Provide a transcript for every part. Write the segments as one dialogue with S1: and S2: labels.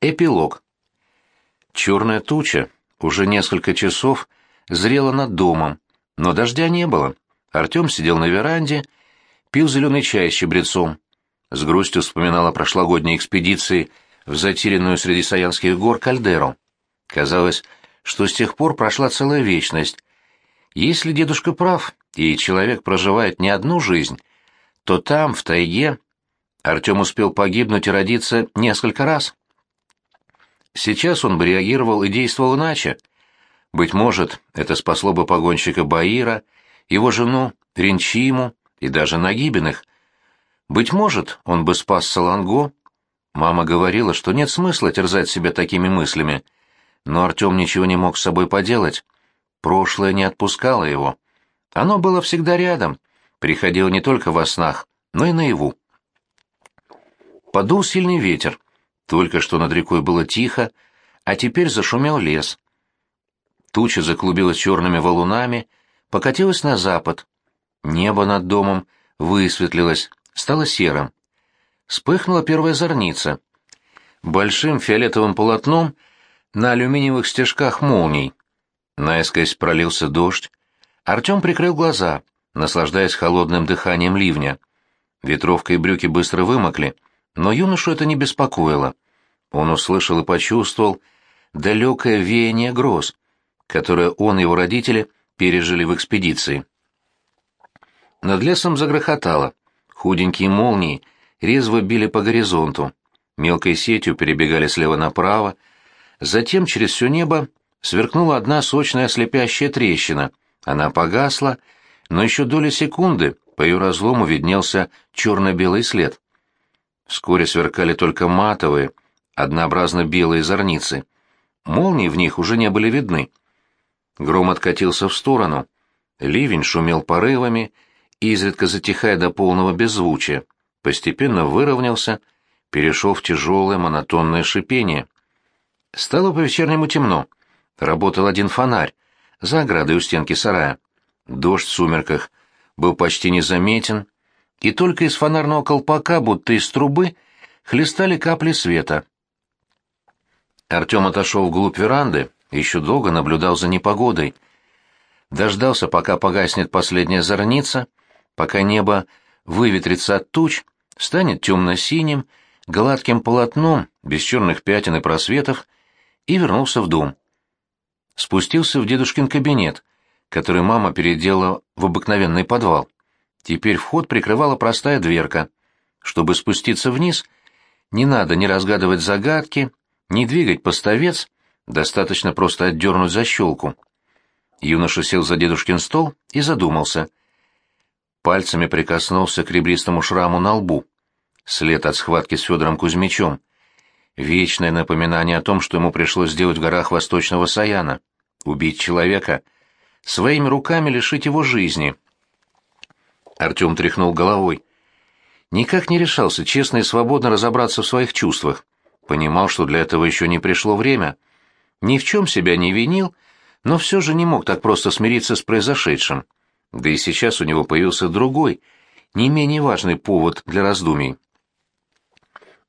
S1: Эпилог. Черная туча уже несколько часов зрела над домом, но дождя не было. Артем сидел на веранде, пил зеленый чай с чабрецом. С грустью вспоминал о прошлогодней экспедиции в затерянную среди Саянских гор кальдеру. Казалось, что с тех пор прошла целая вечность. Если дедушка прав, и человек проживает не одну жизнь, то там, в тайге, Артем успел погибнуть и родиться несколько раз. Сейчас он бы реагировал и действовал иначе. Быть может, это спасло бы погонщика Баира, его жену, Ренчиму и даже Нагибиных. Быть может, он бы спас Саланго. Мама говорила, что нет смысла терзать себя такими мыслями. Но Артем ничего не мог с собой поделать. Прошлое не отпускало его. Оно было всегда рядом, приходило не только во снах, но и наяву. Подул сильный ветер. Только что над рекой было тихо, а теперь зашумел лес. Туча заклубилась черными валунами, покатилась на запад. Небо над домом высветлилось, стало серым. Вспыхнула первая зорница. Большим фиолетовым полотном на алюминиевых стежках молний. Наискось пролился дождь. Артем прикрыл глаза, наслаждаясь холодным дыханием ливня. Ветровка и брюки быстро вымокли, но юношу это не беспокоило. Он услышал и почувствовал далекое веяние гроз, которое он и его родители пережили в экспедиции. Над лесом загрохотало. Худенькие молнии резво били по горизонту, мелкой сетью перебегали слева направо, затем через все небо сверкнула одна сочная слепящая трещина. Она погасла, но еще доли секунды по ее разлому виднелся черно-белый след. Вскоре сверкали только матовые, однообразно белые зорницы. Молнии в них уже не были видны. Гром откатился в сторону. Ливень шумел порывами, изредка затихая до полного беззвучия. Постепенно выровнялся, перешел в тяжелое монотонное шипение. Стало по-вечернему темно. Работал один фонарь, за оградой у стенки сарая. Дождь в сумерках был почти незаметен, и только из фонарного колпака, будто из трубы, хлестали капли света. Артем отошел вглубь веранды, еще долго наблюдал за непогодой. Дождался, пока погаснет последняя зорница, пока небо выветрится от туч, станет темно-синим, гладким полотном, без черных пятен и просветов, и вернулся в дом. Спустился в дедушкин кабинет, который мама переделала в обыкновенный подвал. Теперь вход прикрывала простая дверка. Чтобы спуститься вниз, не надо ни разгадывать загадки, ни двигать поставец, достаточно просто отдернуть защелку. Юноша сел за дедушкин стол и задумался. Пальцами прикоснулся к ребристому шраму на лбу. След от схватки с Федором Кузьмичем. Вечное напоминание о том, что ему пришлось сделать в горах Восточного Саяна. Убить человека, своими руками лишить его жизни — Артем тряхнул головой. Никак не решался честно и свободно разобраться в своих чувствах. Понимал, что для этого еще не пришло время. Ни в чем себя не винил, но все же не мог так просто смириться с произошедшим. Да и сейчас у него появился другой, не менее важный повод для раздумий.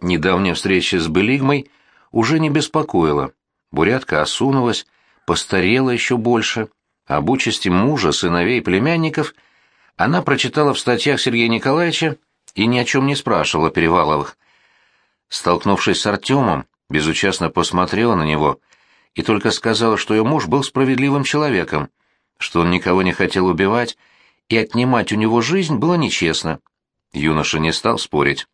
S1: Недавняя встреча с Белигмой уже не беспокоила. Бурятка осунулась, постарела еще больше. Об участи мужа, сыновей племянников – она прочитала в статьях Сергея Николаевича и ни о чем не спрашивала Переваловых. Столкнувшись с Артемом, безучастно посмотрела на него и только сказала, что ее муж был справедливым человеком, что он никого не хотел убивать, и отнимать у него жизнь было нечестно. Юноша не стал спорить.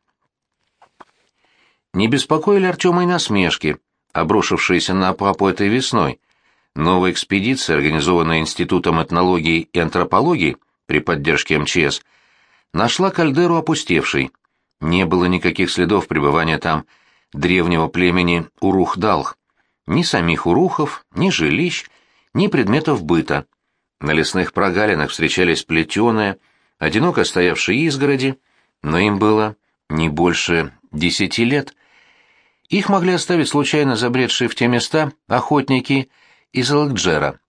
S1: Не беспокоили Артема и насмешки, обрушившиеся на папу этой весной. Новая экспедиция, организованная Институтом этнологии и антропологии, при поддержке МЧС, нашла кальдеру опустевшей. Не было никаких следов пребывания там древнего племени Урухдалх. Ни самих урухов, ни жилищ, ни предметов быта. На лесных прогалинах встречались плетеные, одиноко стоявшие изгороди, но им было не больше десяти лет. Их могли оставить случайно забредшие в те места охотники из Алакджера.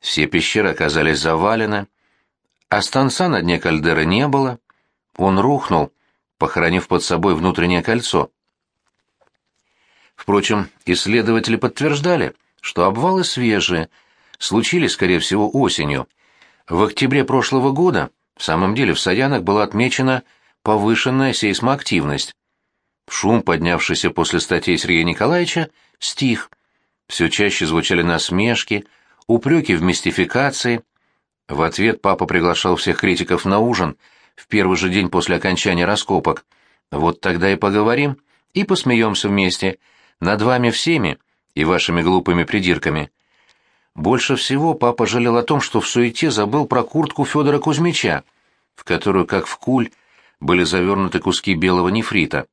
S1: Все пещеры оказались завалены, а станца на дне кальдеры не было. Он рухнул, похоронив под собой внутреннее кольцо. Впрочем, исследователи подтверждали, что обвалы свежие, случились, скорее всего, осенью. В октябре прошлого года в самом деле в Саянах была отмечена повышенная сейсмоактивность. Шум, поднявшийся после статей Сергея Николаевича, стих. Все чаще звучали насмешки, упреки в мистификации. В ответ папа приглашал всех критиков на ужин в первый же день после окончания раскопок. Вот тогда и поговорим, и посмеемся вместе, над вами всеми и вашими глупыми придирками. Больше всего папа жалел о том, что в суете забыл про куртку Федора Кузьмича, в которую, как в куль, были завернуты куски белого нефрита.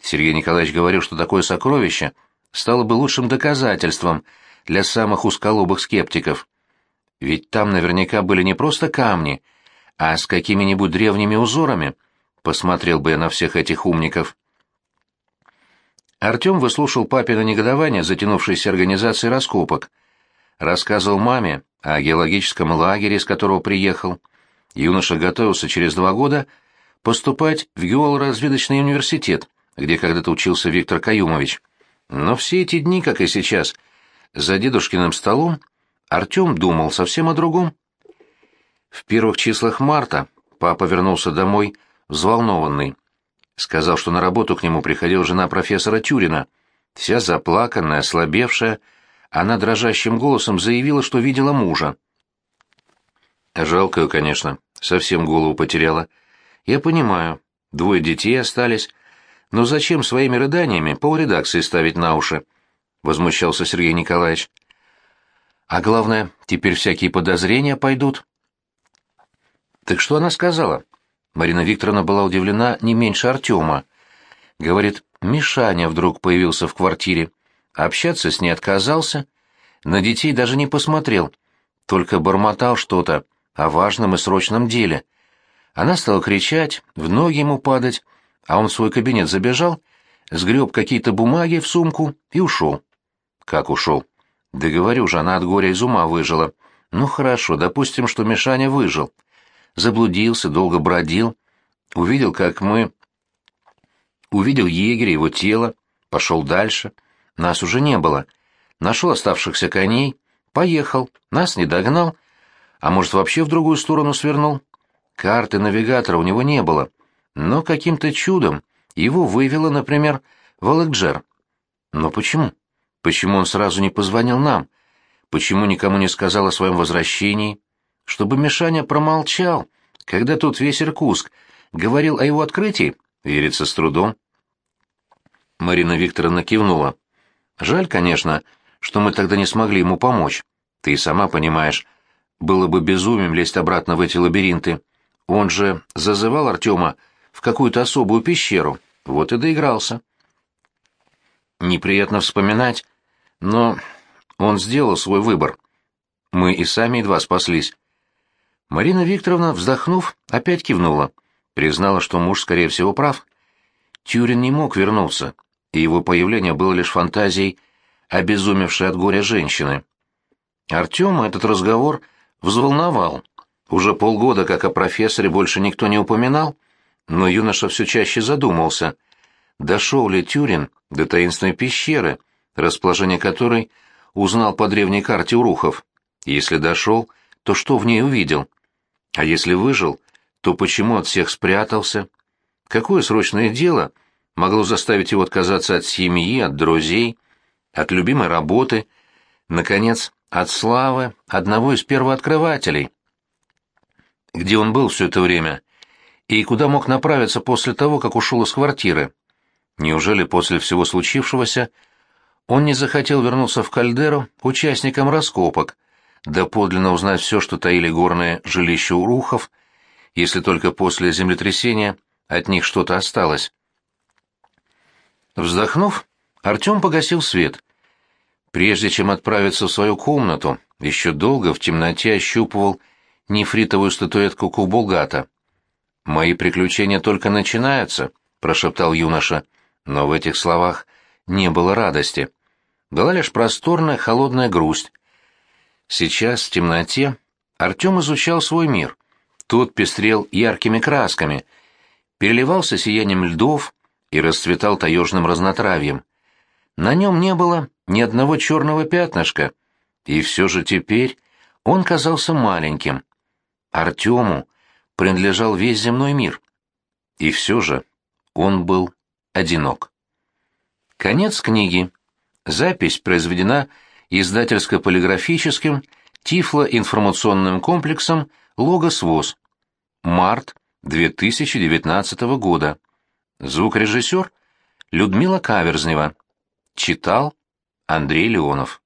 S1: Сергей Николаевич говорил, что такое сокровище стало бы лучшим доказательством для самых узколобых скептиков. Ведь там наверняка были не просто камни, а с какими-нибудь древними узорами. Посмотрел бы я на всех этих умников. Артем выслушал папино негодование затянувшейся организации раскопок. Рассказывал маме о геологическом лагере, из которого приехал. Юноша готовился через два года поступать в геолоразведочный университет, где когда-то учился Виктор Каюмович. Но все эти дни, как и сейчас, за дедушкиным столом, Артем думал совсем о другом. В первых числах марта папа вернулся домой взволнованный. Сказал, что на работу к нему приходила жена профессора Тюрина. Вся заплаканная, ослабевшая, она дрожащим голосом заявила, что видела мужа. Жалко ее, конечно, совсем голову потеряла. Я понимаю, двое детей остались, но зачем своими рыданиями полредакции ставить на уши? Возмущался Сергей Николаевич. А главное, теперь всякие подозрения пойдут. Так что она сказала? Марина Викторовна была удивлена не меньше Артема. Говорит, Мишаня вдруг появился в квартире. Общаться с ней отказался, на детей даже не посмотрел, только бормотал что-то о важном и срочном деле. Она стала кричать, в ноги ему падать, а он в свой кабинет забежал, сгреб какие-то бумаги в сумку и ушел. Как ушел? Да говорю же, она от горя из ума выжила. Ну хорошо, допустим, что Мишаня выжил заблудился, долго бродил, увидел, как мы... Увидел егеря, его тело, пошел дальше. Нас уже не было. Нашел оставшихся коней, поехал, нас не догнал, а может, вообще в другую сторону свернул. Карты навигатора у него не было, но каким-то чудом его вывело, например, в Алакджер. Но почему? Почему он сразу не позвонил нам? Почему никому не сказал о своем возвращении? чтобы Мишаня промолчал, когда тут весь Иркутск говорил о его открытии, верится с трудом. Марина Викторовна кивнула. Жаль, конечно, что мы тогда не смогли ему помочь. Ты и сама понимаешь, было бы безумием лезть обратно в эти лабиринты. Он же зазывал Артема в какую-то особую пещеру, вот и доигрался. Неприятно вспоминать, но он сделал свой выбор. Мы и сами едва спаслись. Марина Викторовна, вздохнув, опять кивнула. Признала, что муж, скорее всего, прав. Тюрин не мог вернуться, и его появление было лишь фантазией обезумевшей от горя женщины. Артема этот разговор взволновал. Уже полгода, как о профессоре, больше никто не упоминал, но юноша все чаще задумался, дошел ли Тюрин до таинственной пещеры, расположение которой узнал по древней карте Урухов. Если дошел, то что в ней увидел? А если выжил, то почему от всех спрятался? Какое срочное дело могло заставить его отказаться от семьи, от друзей, от любимой работы, наконец, от славы одного из первооткрывателей? Где он был все это время? И куда мог направиться после того, как ушел из квартиры? Неужели после всего случившегося он не захотел вернуться в кальдеру участником раскопок, доподлинно узнать все, что таили горные жилища урухов, если только после землетрясения от них что-то осталось. Вздохнув, Артем погасил свет. Прежде чем отправиться в свою комнату, еще долго в темноте ощупывал нефритовую статуэтку Кубулгата. «Мои приключения только начинаются», — прошептал юноша, но в этих словах не было радости. Была лишь просторная холодная грусть, Сейчас, в темноте, Артем изучал свой мир. Тот пестрел яркими красками, переливался сиянием льдов и расцветал таежным разнотравьем. На нем не было ни одного черного пятнышка, и все же теперь он казался маленьким. Артему принадлежал весь земной мир. И все же он был одинок. Конец книги. Запись произведена издательско-полиграфическим Тифло-информационным комплексом «Логос ВОЗ». Март 2019 года. Звукорежиссер Людмила Каверзнева. Читал Андрей Леонов.